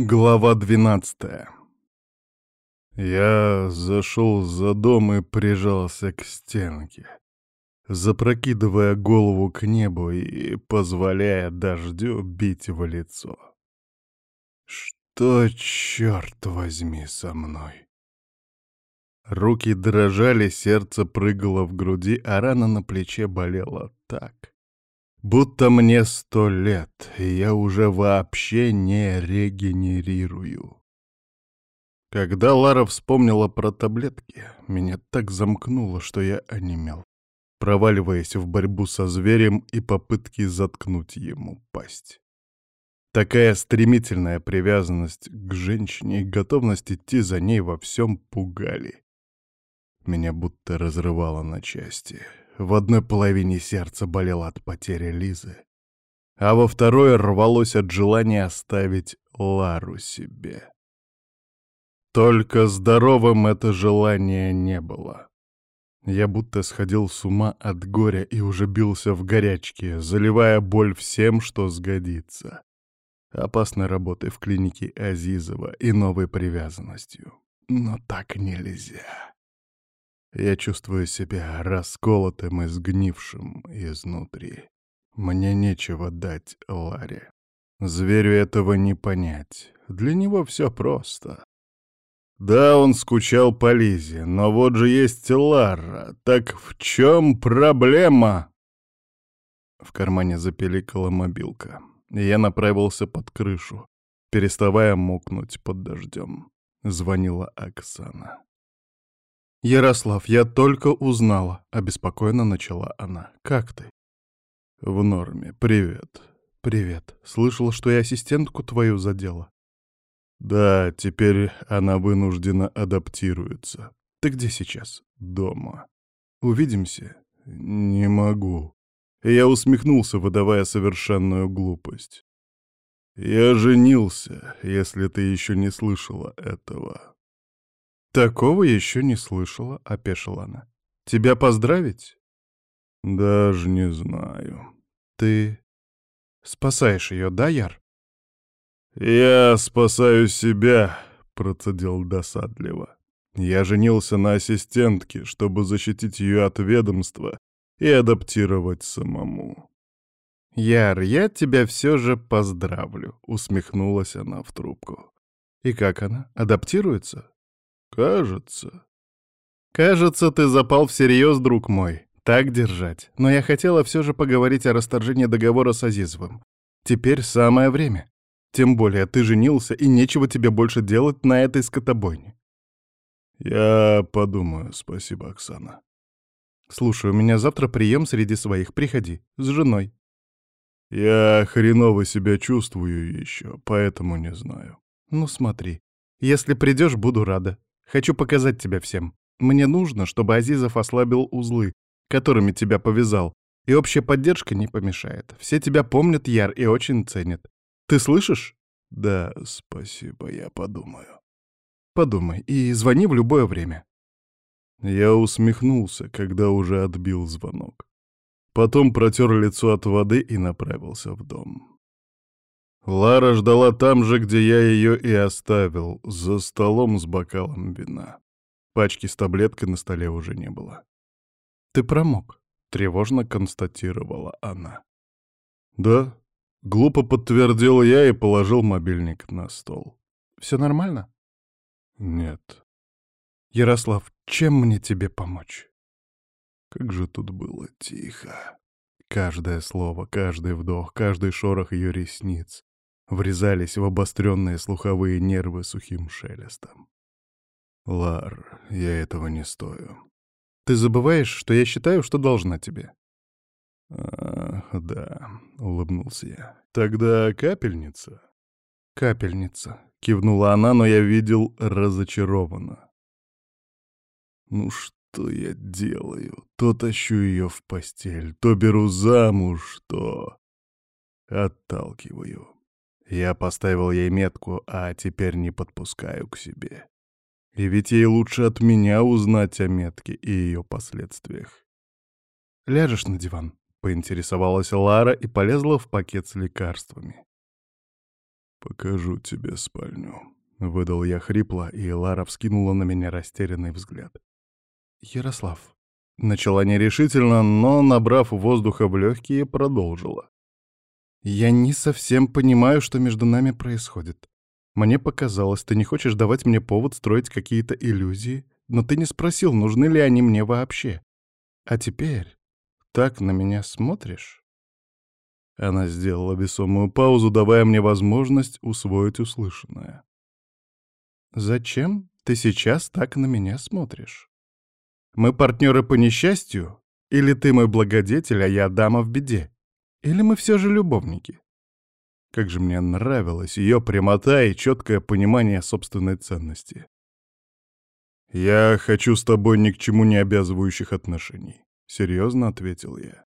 Глава двенадцатая Я зашел за дом и прижался к стенке, запрокидывая голову к небу и позволяя дождю бить в лицо. Что, черт возьми, со мной? Руки дрожали, сердце прыгало в груди, а рана на плече болела так, Будто мне сто лет, и я уже вообще не регенерирую. Когда Лара вспомнила про таблетки, меня так замкнуло, что я онемел, проваливаясь в борьбу со зверем и попытки заткнуть ему пасть. Такая стремительная привязанность к женщине и готовность идти за ней во всем пугали. Меня будто разрывало на части. В одной половине сердца болело от потери Лизы, а во второй рвалось от желания оставить Лару себе. Только здоровым это желание не было. Я будто сходил с ума от горя и уже бился в горячке, заливая боль всем, что сгодится. Опасной работой в клинике Азизова и новой привязанностью. Но так нельзя. Я чувствую себя расколотым и сгнившим изнутри. Мне нечего дать Ларе. Зверю этого не понять. Для него все просто. Да, он скучал по Лизе, но вот же есть Лара. Так в чем проблема? В кармане запеликала мобилка. Я направился под крышу, переставая мокнуть под дождем. Звонила Оксана. «Ярослав, я только узнала», — обеспокоенно начала она. «Как ты?» «В норме. Привет». «Привет. Слышала, что я ассистентку твою задела?» «Да, теперь она вынуждена адаптируется. Ты где сейчас?» «Дома». «Увидимся?» «Не могу». Я усмехнулся, выдавая совершенную глупость. «Я женился, если ты еще не слышала этого». «Такого еще не слышала», — опешила она. «Тебя поздравить?» «Даже не знаю». «Ты спасаешь ее, да, Яр?» «Я спасаю себя», — процедил досадливо. «Я женился на ассистентке, чтобы защитить ее от ведомства и адаптировать самому». «Яр, я тебя все же поздравлю», — усмехнулась она в трубку. «И как она? Адаптируется?» «Кажется». «Кажется, ты запал всерьез, друг мой. Так держать. Но я хотела все же поговорить о расторжении договора с Азизовым. Теперь самое время. Тем более ты женился, и нечего тебе больше делать на этой скотобойне». «Я подумаю, спасибо, Оксана». «Слушай, у меня завтра прием среди своих. Приходи. С женой». «Я хреново себя чувствую еще, поэтому не знаю». «Ну смотри. Если придешь, буду рада. Хочу показать тебя всем. Мне нужно, чтобы Азизов ослабил узлы, которыми тебя повязал, и общая поддержка не помешает. Все тебя помнят, Яр, и очень ценят. Ты слышишь? Да, спасибо, я подумаю. Подумай и звони в любое время. Я усмехнулся, когда уже отбил звонок. Потом протер лицо от воды и направился в дом. Лара ждала там же, где я ее и оставил, за столом с бокалом вина. Пачки с таблеткой на столе уже не было. «Ты промок», — тревожно констатировала она. «Да», — глупо подтвердил я и положил мобильник на стол. «Все нормально?» «Нет». «Ярослав, чем мне тебе помочь?» Как же тут было тихо. Каждое слово, каждый вдох, каждый шорох ее ресниц, врезались в обостренные слуховые нервы сухим шелестом. «Лар, я этого не стою». «Ты забываешь, что я считаю, что должна тебе?» «Ах, да», — улыбнулся я. «Тогда капельница?» «Капельница», — кивнула она, но я видел разочарованно. «Ну что я делаю? То тащу ее в постель, то беру замуж, то...» «Отталкиваю». Я поставил ей метку, а теперь не подпускаю к себе. И ведь ей лучше от меня узнать о метке и ее последствиях. «Ляжешь на диван?» — поинтересовалась Лара и полезла в пакет с лекарствами. «Покажу тебе спальню», — выдал я хрипло, и Лара вскинула на меня растерянный взгляд. «Ярослав», — начала нерешительно, но, набрав воздуха в легкие, продолжила. «Я не совсем понимаю, что между нами происходит. Мне показалось, ты не хочешь давать мне повод строить какие-то иллюзии, но ты не спросил, нужны ли они мне вообще. А теперь так на меня смотришь?» Она сделала весомую паузу, давая мне возможность усвоить услышанное. «Зачем ты сейчас так на меня смотришь? Мы партнеры по несчастью? Или ты мой благодетель, а я дама в беде? Или мы все же любовники?» Как же мне нравилась ее прямота и четкое понимание собственной ценности. «Я хочу с тобой ни к чему не обязывающих отношений», — серьезно ответил я.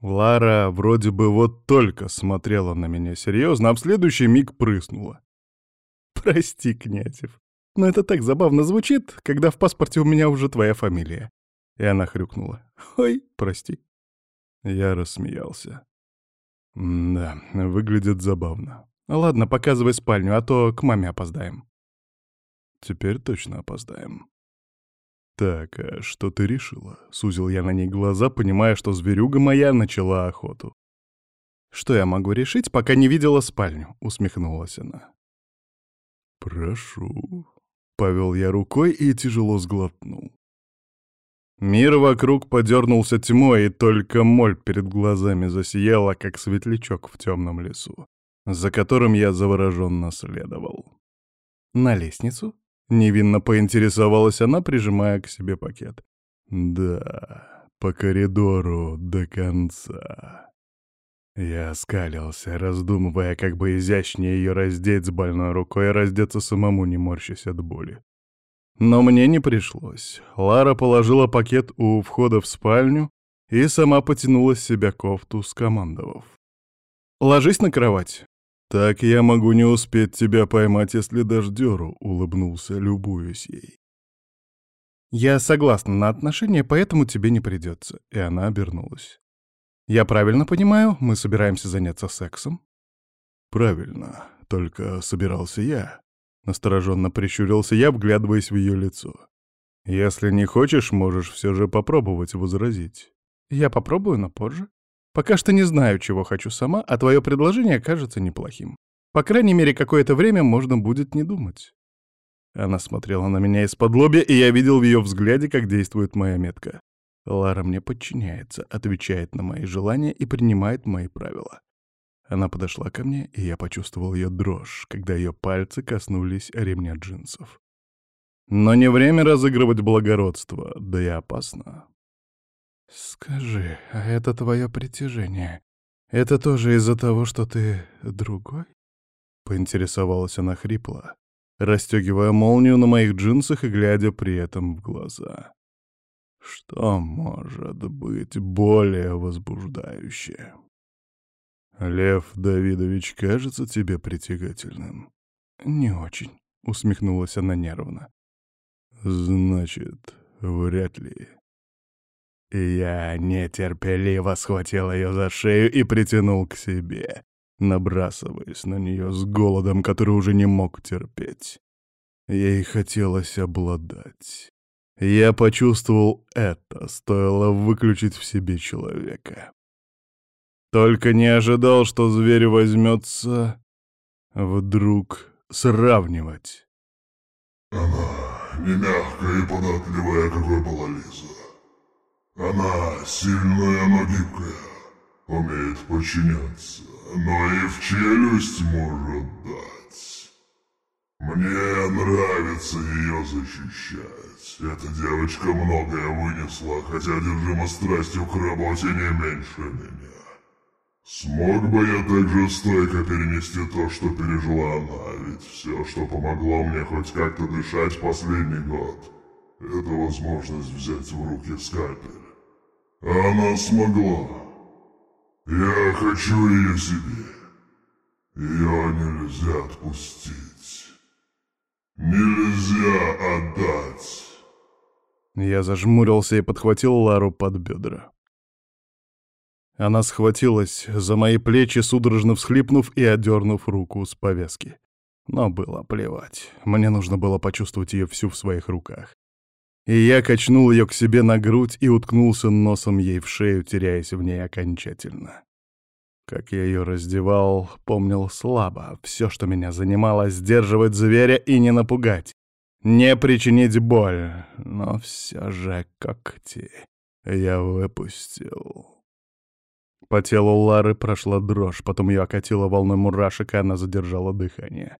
Лара вроде бы вот только смотрела на меня серьезно, а в следующий миг прыснула. «Прости, Князев, но это так забавно звучит, когда в паспорте у меня уже твоя фамилия». И она хрюкнула. «Ой, прости». Я рассмеялся. «Да, выглядит забавно. Ладно, показывай спальню, а то к маме опоздаем». Теперь точно опоздаем. «Так, а что ты решила?» — сузил я на ней глаза, понимая, что зверюга моя начала охоту. «Что я могу решить, пока не видела спальню?» — усмехнулась она. «Прошу», — повел я рукой и тяжело сглотнул. Мир вокруг подернулся тьмой, и только моль перед глазами засияла, как светлячок в темном лесу, за которым я завороженно следовал. «На лестницу?» Невинно поинтересовалась она, прижимая к себе пакет. «Да, по коридору до конца». Я оскалился, раздумывая, как бы изящнее ее раздеть с больной рукой и раздеться самому, не морщась от боли. Но мне не пришлось. Лара положила пакет у входа в спальню и сама потянула с себя кофту, скомандовав. «Ложись на кровать». «Так я могу не успеть тебя поймать, если дашь дёру», — улыбнулся, любуясь ей. «Я согласна на отношения, поэтому тебе не придется», — и она обернулась. «Я правильно понимаю, мы собираемся заняться сексом?» «Правильно, только собирался я», — настороженно прищурился я, вглядываясь в ее лицо. «Если не хочешь, можешь все же попробовать возразить». «Я попробую, но позже», Пока что не знаю, чего хочу сама, а твое предложение кажется неплохим. По крайней мере, какое-то время можно будет не думать. Она смотрела на меня из-под лобья, и я видел в ее взгляде, как действует моя метка. Лара мне подчиняется, отвечает на мои желания и принимает мои правила. Она подошла ко мне, и я почувствовал ее дрожь, когда ее пальцы коснулись ремня джинсов. Но не время разыгрывать благородство, да и опасно. «Скажи, а это твое притяжение? Это тоже из-за того, что ты другой?» Поинтересовалась она хрипло, расстегивая молнию на моих джинсах и глядя при этом в глаза. «Что может быть более возбуждающее?» «Лев Давидович кажется тебе притягательным?» «Не очень», — усмехнулась она нервно. «Значит, вряд ли...» Я нетерпеливо схватил ее за шею и притянул к себе, набрасываясь на нее с голодом, который уже не мог терпеть. Ей хотелось обладать. Я почувствовал это, стоило выключить в себе человека. Только не ожидал, что зверь возьмется вдруг сравнивать. Она не мягкая и податливая, какой была Лиза. Она сильная, но гибкая, умеет подчиняться, но и в челюсть может дать. Мне нравится ее защищать. Эта девочка многое вынесла, хотя держима страстью к работе не меньше меня. Смог бы я так же стойко перенести то, что пережила она, ведь все, что помогло мне хоть как-то дышать последний год, это возможность взять в руки скальпель. Она смогла. Я хочу ее себе. Ее нельзя отпустить. Нельзя отдать. Я зажмурился и подхватил Лару под бедра. Она схватилась за мои плечи, судорожно всхлипнув и отдернув руку с повязки. Но было плевать. Мне нужно было почувствовать ее всю в своих руках. И я качнул ее к себе на грудь и уткнулся носом ей в шею, теряясь в ней окончательно. Как я ее раздевал, помнил слабо. Все, что меня занимало, сдерживать зверя и не напугать. Не причинить боль. Но все же когти я выпустил. По телу Лары прошла дрожь, потом ее окатило волной мурашек, и она задержала дыхание.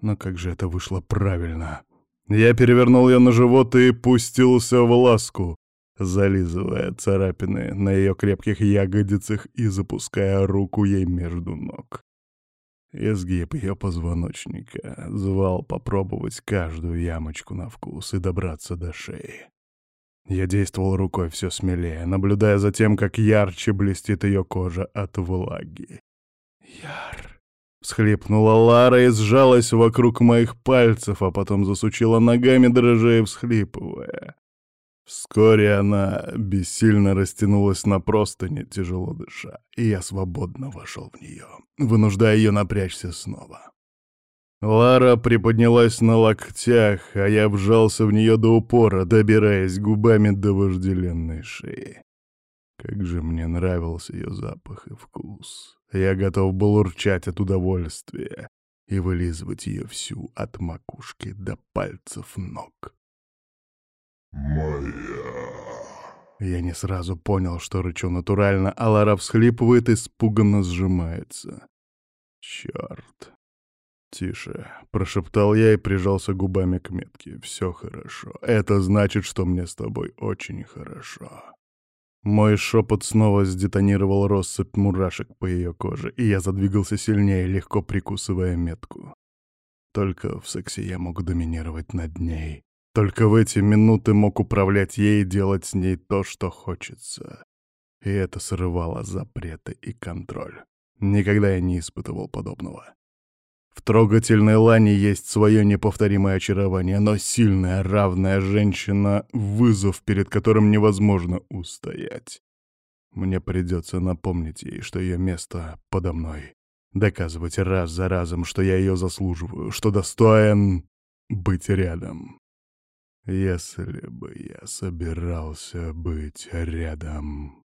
Но как же это вышло правильно? Я перевернул ее на живот и пустился в ласку зализывая царапины на ее крепких ягодицах и запуская руку ей между ног. Изгиб ее позвоночника звал попробовать каждую ямочку на вкус и добраться до шеи. Я действовал рукой все смелее, наблюдая за тем, как ярче блестит ее кожа от влаги. «Яр!» — всхлипнула Лара и сжалась вокруг моих пальцев, а потом засучила ногами, дрожа и всхлипывая. Вскоре она бессильно растянулась на простыне, тяжело дыша, и я свободно вошел в нее, вынуждая ее напрячься снова. Лара приподнялась на локтях, а я вжался в нее до упора, добираясь губами до вожделенной шеи. Как же мне нравился ее запах и вкус. Я готов был урчать от удовольствия и вылизывать ее всю от макушки до пальцев ног. «Моя...» Я не сразу понял, что рычу натурально, а Лара всхлипывает и испуганно сжимается. «Чёрт!» «Тише», — прошептал я и прижался губами к метке. «Все хорошо. Это значит, что мне с тобой очень хорошо». Мой шепот снова сдетонировал россыпь мурашек по ее коже, и я задвигался сильнее, легко прикусывая метку. Только в сексе я мог доминировать над ней. Только в эти минуты мог управлять ей и делать с ней то, что хочется. И это срывало запреты и контроль. Никогда я не испытывал подобного. В трогательной лане есть свое неповторимое очарование, но сильная, равная женщина — вызов, перед которым невозможно устоять. Мне придется напомнить ей, что ее место подо мной. Доказывать раз за разом, что я ее заслуживаю, что достоин быть рядом. Если бы я собирался быть рядом.